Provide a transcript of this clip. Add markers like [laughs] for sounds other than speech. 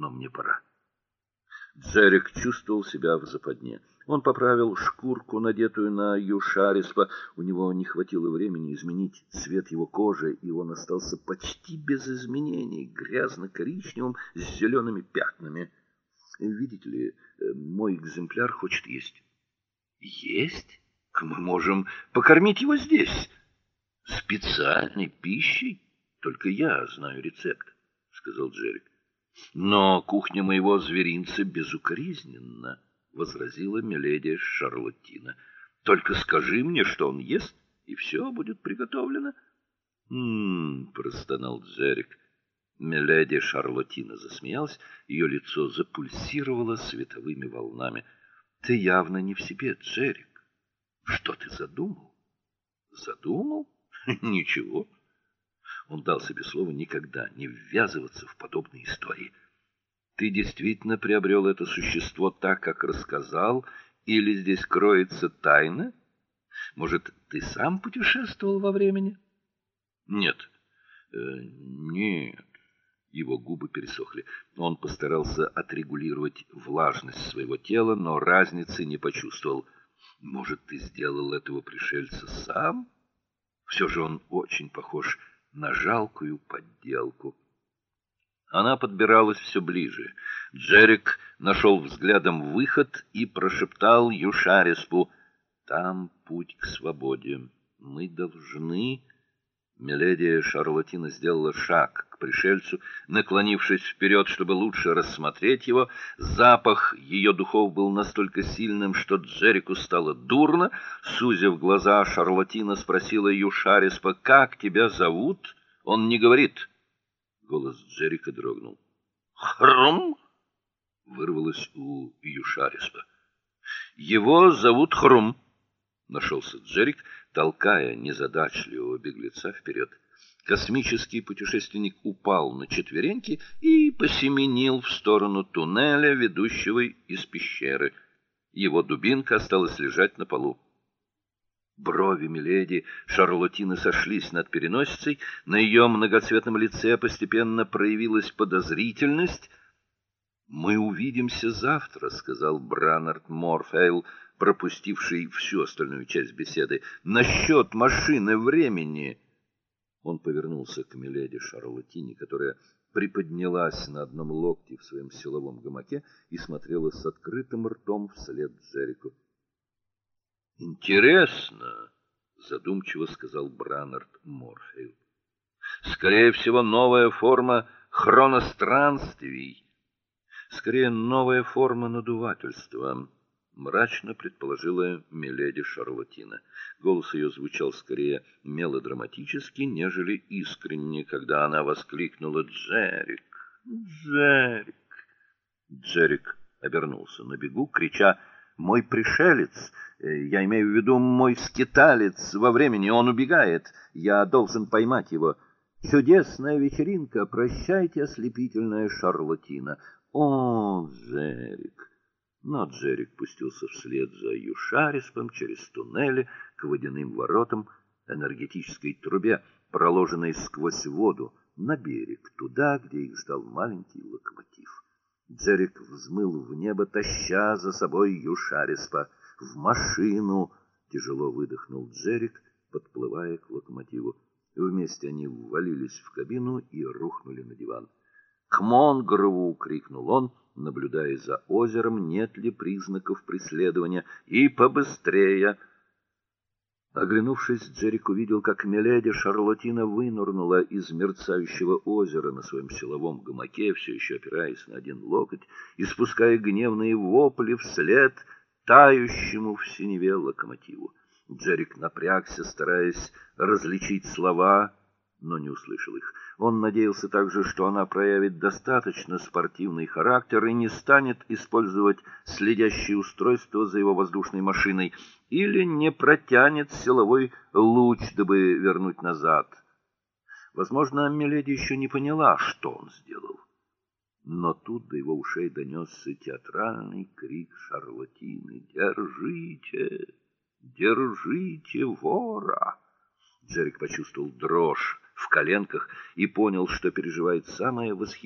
но мне пора. Джерик чувствовал себя в западне. Он поправил шкурку, надетую на Юшариспа. У него не хватило времени изменить цвет его кожи, и он остался почти без изменений, грязно-коричневым с зелеными пятнами. Видите ли, э, мой экземпляр хочет есть. Есть? Мы можем покормить его здесь специальной пищей. Только я знаю рецепт, сказал Джерик. Но кухня моего зверинца безукоризненна, возразила миледи Шарлоттина. Только скажи мне, что он ест, и все будет приготовлено. М-м, простонал Джерик. Миледи Шарлоттина засмеялась, ее лицо запульсировало световыми волнами. Ты явно не в себе, Джерик. Что ты задумал? Задумал? [laughs] Ничего. Он дал себе слово никогда не ввязываться в подобные истории. Ты действительно приобрел это существо так, как рассказал, или здесь кроется тайна? Может, ты сам путешествовал во времени? Нет. Э, нет. Его губы пересохли. Он постарался отрегулировать влажность своего тела, но разницы не почувствовал. Может, ты сделал этого пришельца сам? Все же он очень похож на жалкую подделку. Она подбиралась все ближе. Джерик нашел взглядом выход и прошептал Юшариспу: "Там путь к свободе. Мы должны Миледи Шарлотина сделала шаг пришельцу, наклонившись вперед, чтобы лучше рассмотреть его. Запах ее духов был настолько сильным, что Джеррику стало дурно. Сузив глаза, Шарлотина спросила Юшариспа: "Как тебя зовут?" Он не говорит. Голос Джеррика дрогнул. "Хрум?" вырвалось у Юшариспа. "Его зовут Хрум", нашелся Джеррик толкая незадачливого беглеца вперед. Космический путешественник упал на четвереньки и посеменил в сторону туннеля, ведущего из пещеры. Его дубинка осталась лежать на полу. Брови миледи Шарлотины сошлись над переносицей, на ее многоцветном лице постепенно проявилась подозрительность. Мы увидимся завтра, сказал Бранард Морфейл, пропустивший всю остальную часть беседы. Насчет машины времени. Он повернулся к миледи Шарлотине, которая приподнялась на одном локте в своем силовом гамаке и смотрела с открытым ртом вслед Джеррику. Интересно, задумчиво сказал Бранард Морфейл. Скорее всего, новая форма хроностранствий скорее новая форма надувательства, мрачно предположила миледи Шарлотина. Голос ее звучал скорее мелодраматически, нежели искренне, когда она воскликнула: "Джерик! Джерик!" Джерик обернулся на бегу, крича: "Мой пришелец! Э, я имею в виду мой скиталец во времени, он убегает. Я должен поймать его." Чудесная вечеринка, прощайте, ослепительная Шарлотина. О, Джерик. Но Джерик пустился вслед за Юшариспом через туннели к водяным воротам, энергетической трубе, проложенной сквозь воду на берег, туда, где их ждал маленький локомотив. Джерик взмыл в небо, таща за собой Юшариспа в машину. Тяжело выдохнул Джерик, подплывая к локомотиву. Вместе они ввалились в кабину и рухнули на диван. К Монгрову крикнул он, наблюдая за озером, нет ли признаков преследования, и побыстрее. Оглянувшись, Джерик увидел, как миледи Шарлотина вынырнула из мерцающего озера на своем силовом гамаке, все еще опираясь на один локоть, и спуская гневные вопли вслед тающему в синеве локомотиву. Джерик напрягся, стараясь различить слова, но не услышал их. Он надеялся также, что она проявит достаточно спортивный характер и не станет использовать следящее устройство за его воздушной машиной или не протянет силовой луч, дабы вернуть назад. Возможно, Миледи еще не поняла, что он сделал. Но тут до его ушей донесся театральный крик Шарлотины: "Держите! Держите вора!" Джерик почувствовал дрожь в коленках и понял, что переживает самое восхитительное